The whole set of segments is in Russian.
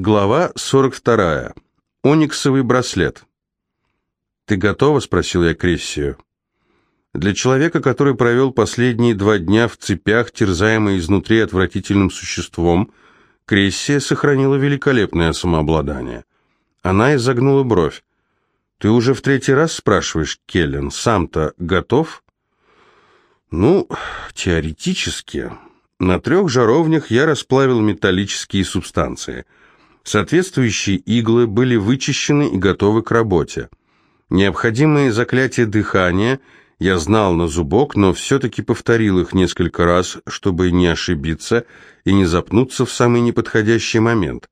Глава 42. Ониксовый браслет. «Ты готова?» – спросил я Крессию. Для человека, который провел последние два дня в цепях, терзаемый изнутри отвратительным существом, Крессия сохранила великолепное самообладание. Она изогнула бровь. «Ты уже в третий раз спрашиваешь, Келлен, сам-то готов?» «Ну, теоретически. На трех жаровнях я расплавил металлические субстанции – Соответствующие иглы были вычищены и готовы к работе. Необходимые заклятия дыхания я знал на зубок, но все-таки повторил их несколько раз, чтобы не ошибиться и не запнуться в самый неподходящий момент.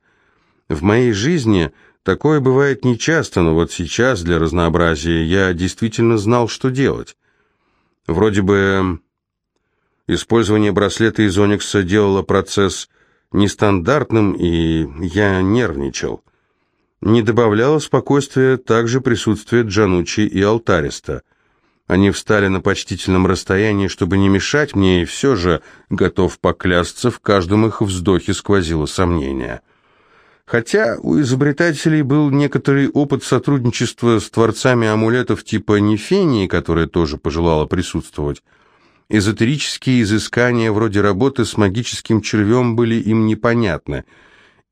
В моей жизни такое бывает нечасто, но вот сейчас, для разнообразия, я действительно знал, что делать. Вроде бы использование браслета из оникса делало процесс нестандартным, и я нервничал. Не добавляло спокойствия также присутствие Джанучи и Алтариста. Они встали на почтительном расстоянии, чтобы не мешать мне, и все же, готов поклясться, в каждом их вздохе сквозило сомнение. Хотя у изобретателей был некоторый опыт сотрудничества с творцами амулетов типа Нефении, которая тоже пожелала присутствовать, Эзотерические изыскания вроде работы с магическим червем были им непонятны,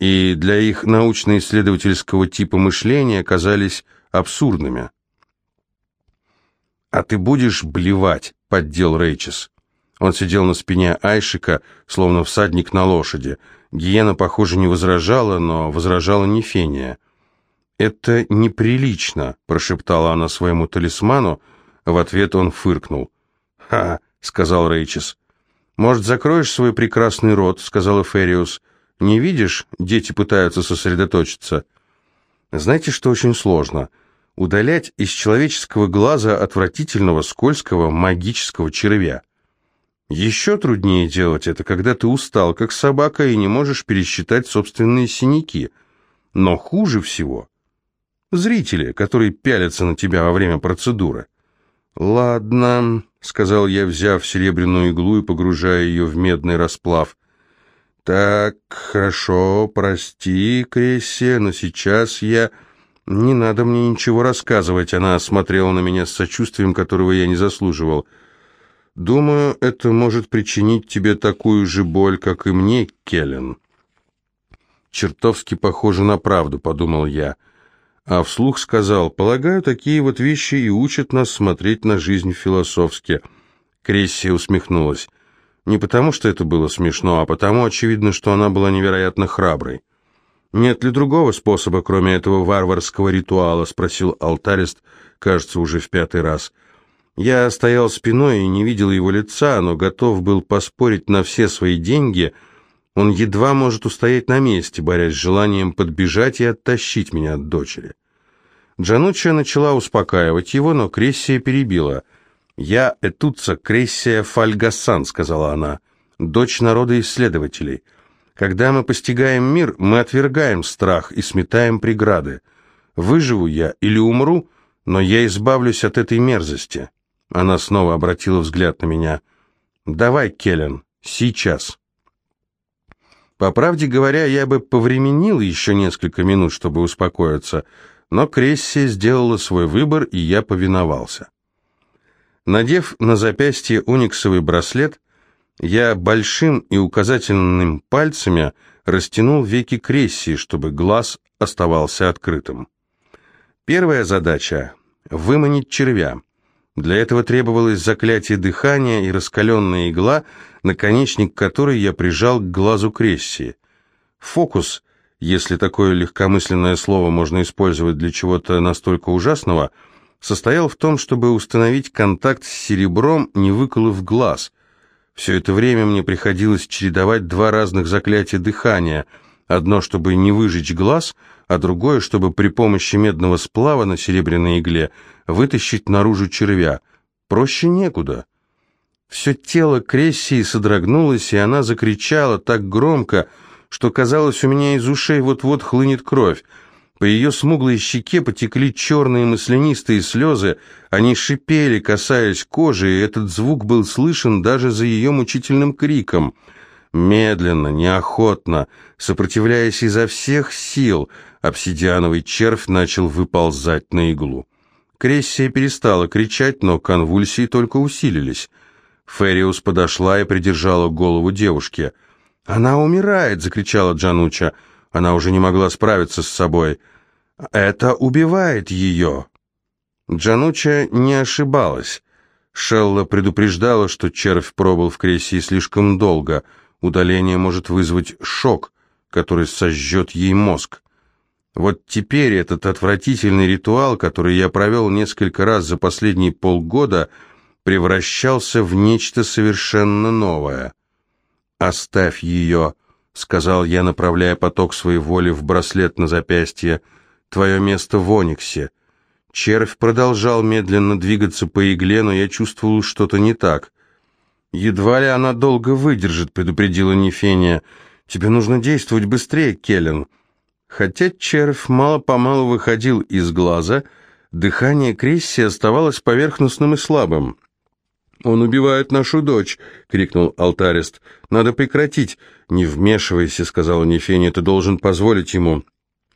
и для их научно-исследовательского типа мышления казались абсурдными. «А ты будешь блевать?» — поддел Рейчес. Он сидел на спине Айшика, словно всадник на лошади. Гиена, похоже, не возражала, но возражала не Фения. «Это неприлично», — прошептала она своему талисману. В ответ он фыркнул. «Ха! Сказал Рейчес. «Может, закроешь свой прекрасный рот?» — сказал Эфериус. «Не видишь? Дети пытаются сосредоточиться». «Знаете, что очень сложно? Удалять из человеческого глаза отвратительного, скользкого, магического червя. Еще труднее делать это, когда ты устал, как собака, и не можешь пересчитать собственные синяки. Но хуже всего — зрители, которые пялятся на тебя во время процедуры». «Ладно», — сказал я, взяв серебряную иглу и погружая ее в медный расплав. «Так, хорошо, прости, Крессия, но сейчас я...» «Не надо мне ничего рассказывать», — она смотрела на меня с сочувствием, которого я не заслуживал. «Думаю, это может причинить тебе такую же боль, как и мне, Келлен». «Чертовски похоже на правду», — подумал я а вслух сказал, «Полагаю, такие вот вещи и учат нас смотреть на жизнь философски». Крессия усмехнулась. Не потому, что это было смешно, а потому, очевидно, что она была невероятно храброй. «Нет ли другого способа, кроме этого варварского ритуала?» — спросил алтарист, кажется, уже в пятый раз. Я стоял спиной и не видел его лица, но готов был поспорить на все свои деньги — он едва может устоять на месте, борясь с желанием подбежать и оттащить меня от дочери. Джанучча начала успокаивать его, но Крессия перебила. «Я Этуца Крессия Фальгасан», — сказала она, — «дочь народа исследователей. Когда мы постигаем мир, мы отвергаем страх и сметаем преграды. Выживу я или умру, но я избавлюсь от этой мерзости». Она снова обратила взгляд на меня. «Давай, Келлен, сейчас». По правде говоря, я бы повременил еще несколько минут, чтобы успокоиться, но Крессия сделала свой выбор, и я повиновался. Надев на запястье униксовый браслет, я большим и указательным пальцами растянул веки Крессии, чтобы глаз оставался открытым. Первая задача — выманить червя. Для этого требовалось заклятие дыхания и раскаленная игла, наконечник которой я прижал к глазу Крессии. Фокус, если такое легкомысленное слово можно использовать для чего-то настолько ужасного, состоял в том, чтобы установить контакт с серебром, не выколыв глаз. Все это время мне приходилось чередовать два разных заклятия дыхания, одно, чтобы не выжечь глаз, а другое, чтобы при помощи медного сплава на серебряной игле вытащить наружу червя. Проще некуда. Все тело Крессии содрогнулось, и она закричала так громко, что казалось, у меня из ушей вот-вот хлынет кровь. По ее смуглой щеке потекли черные маслянистые слезы, они шипели, касаясь кожи, и этот звук был слышен даже за ее мучительным криком. Медленно, неохотно, сопротивляясь изо всех сил, обсидиановый червь начал выползать на иглу. Крессия перестала кричать, но конвульсии только усилились. Фериус подошла и придержала голову девушки. «Она умирает!» — закричала Джануча. Она уже не могла справиться с собой. «Это убивает ее!» Джануча не ошибалась. Шелла предупреждала, что червь пробыл в Крессии слишком долго. Удаление может вызвать шок, который сожжет ей мозг. Вот теперь этот отвратительный ритуал, который я провел несколько раз за последние полгода, превращался в нечто совершенно новое. «Оставь ее», — сказал я, направляя поток своей воли в браслет на запястье. «Твое место в Ониксе». Червь продолжал медленно двигаться по игле, но я чувствовал что-то не так. «Едва ли она долго выдержит», — предупредила Нефения. «Тебе нужно действовать быстрее, Келлен». Хотя червь мало-помалу выходил из глаза, дыхание Крисси оставалось поверхностным и слабым. «Он убивает нашу дочь!» — крикнул алтарист. «Надо прекратить!» «Не вмешивайся!» — сказала Нефения. «Ты должен позволить ему!»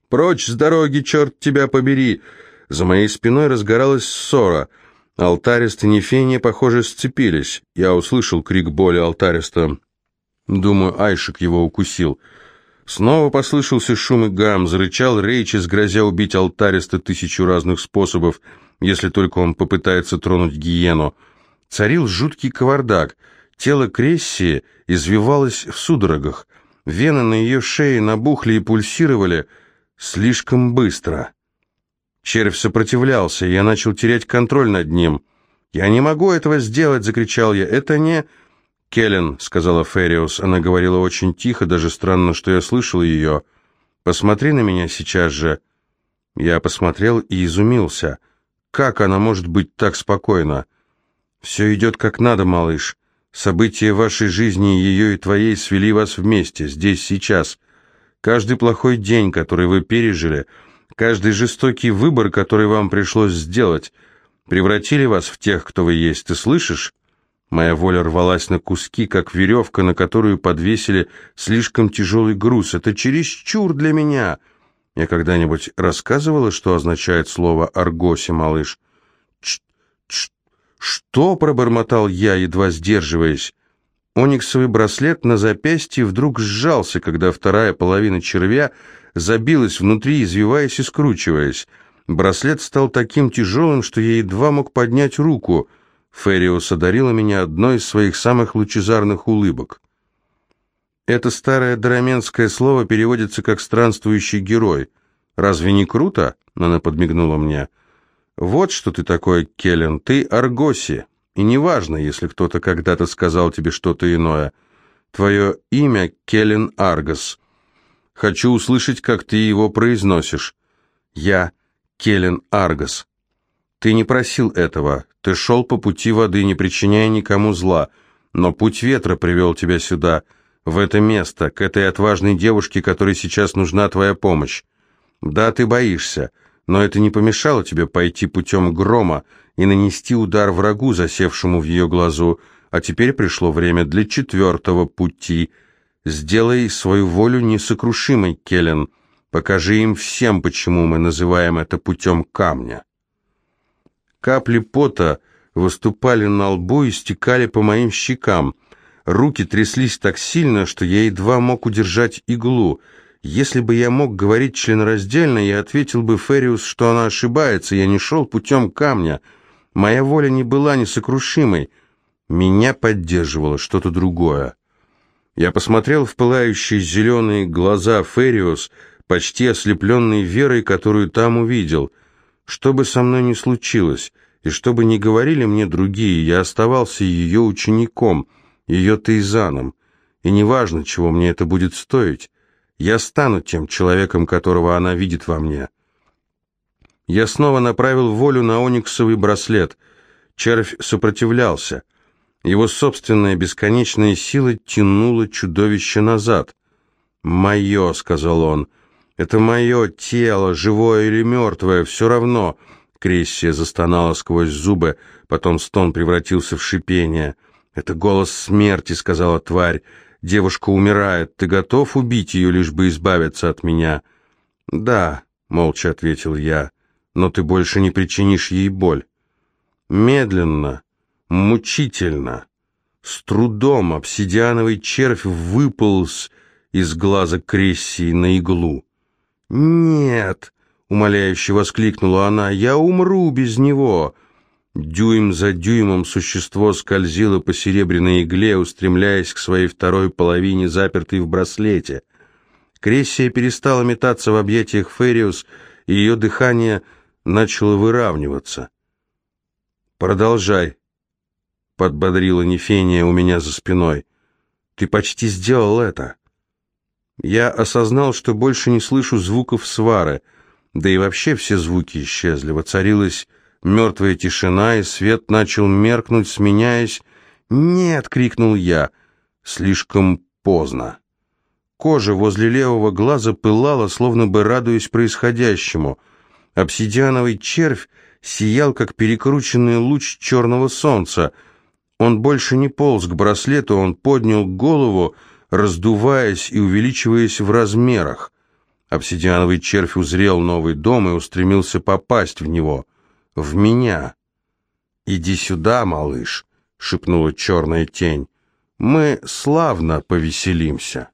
«Прочь с дороги, черт тебя побери!» За моей спиной разгоралась ссора. Алтарист и Нефения, похоже, сцепились. Я услышал крик боли алтариста. Думаю, Айшик его укусил. Снова послышался шум и гам, зарычал Рейчес, грозя убить алтариста тысячу разных способов, если только он попытается тронуть гиену. Царил жуткий кавардак. Тело Крессии извивалось в судорогах. Вены на ее шее набухли и пульсировали слишком быстро. Червь сопротивлялся, я начал терять контроль над ним. «Я не могу этого сделать!» — закричал я. «Это не...» «Келлен», — сказала Фериус. Она говорила очень тихо, даже странно, что я слышал ее. «Посмотри на меня сейчас же». Я посмотрел и изумился. «Как она может быть так спокойна?» «Все идет как надо, малыш. События вашей жизни, ее и твоей, свели вас вместе, здесь, сейчас. Каждый плохой день, который вы пережили, каждый жестокий выбор, который вам пришлось сделать, превратили вас в тех, кто вы есть. Ты слышишь?» Моя воля рвалась на куски, как веревка, на которую подвесили слишком тяжелый груз. Это чересчур для меня. Я когда-нибудь рассказывала, что означает слово «аргоси», малыш? Ч -ч «Что?» — пробормотал я, едва сдерживаясь. Ониксовый браслет на запястье вдруг сжался, когда вторая половина червя забилась внутри, извиваясь и скручиваясь. Браслет стал таким тяжелым, что я едва мог поднять руку — Фериус одарила меня одной из своих самых лучезарных улыбок. Это старое дораменское слово переводится как «странствующий герой». Разве не круто? Она подмигнула мне. Вот что ты такой, Келлен, ты Аргоси. И неважно, если кто-то когда-то сказал тебе что-то иное. Твое имя Келлен Аргос. Хочу услышать, как ты его произносишь. Я Келлен Аргос. Ты не просил этого. Ты шел по пути воды, не причиняя никому зла, но путь ветра привел тебя сюда, в это место, к этой отважной девушке, которой сейчас нужна твоя помощь. Да, ты боишься, но это не помешало тебе пойти путем грома и нанести удар врагу, засевшему в ее глазу, а теперь пришло время для четвертого пути. Сделай свою волю несокрушимой, Келлен. Покажи им всем, почему мы называем это путем камня. Капли пота выступали на лбу и стекали по моим щекам. Руки тряслись так сильно, что я едва мог удержать иглу. Если бы я мог говорить членораздельно, я ответил бы Фериус, что она ошибается, я не шел путем камня. Моя воля не была несокрушимой. Меня поддерживало что-то другое. Я посмотрел в пылающие зеленые глаза Фериус, почти ослепленный верой, которую там увидел — что бы со мной ни случилось, и что бы ни говорили мне другие, я оставался ее учеником, ее тейзаном, и неважно, чего мне это будет стоить, я стану тем человеком, которого она видит во мне. Я снова направил волю на ониксовый браслет. Червь сопротивлялся. Его собственная бесконечная сила тянула чудовище назад. «Мое», — сказал он, это мое тело, живое или мертвое, все равно. Крессия застонала сквозь зубы, потом стон превратился в шипение. «Это голос смерти», — сказала тварь. девушка умирает. Ты готов убить ее, лишь бы избавиться от меня?» «Да», — молча ответил я, — «но ты больше не причинишь ей боль». Медленно, мучительно, с трудом обсидиановый червь выполз из глаза Крессии на иглу. «Нет!» — умоляюще воскликнула она. «Я умру без него!» Дюйм за дюймом существо скользило по серебряной игле, устремляясь к своей второй половине, запертой в браслете. Крессия перестала метаться в объятиях Фериус, и ее дыхание начало выравниваться. «Продолжай», — подбодрила Нефения у меня за спиной. «Ты почти сделал это». Я осознал, что больше не слышу звуков свары, да и вообще все звуки исчезли. Воцарилась мертвая тишина, и свет начал меркнуть, сменяясь. «Нет!» — крикнул я. Слишком поздно. Кожа возле левого глаза пылала, словно бы радуясь происходящему. Обсидиановый червь сиял, как перекрученный луч черного солнца. Он больше не полз к браслету, он поднял голову, раздуваясь и увеличиваясь в размерах. Обсидиановый червь узрел новый дом и устремился попасть в него — в меня. «Иди сюда, малыш», — шепнула черная тень. «Мы славно повеселимся».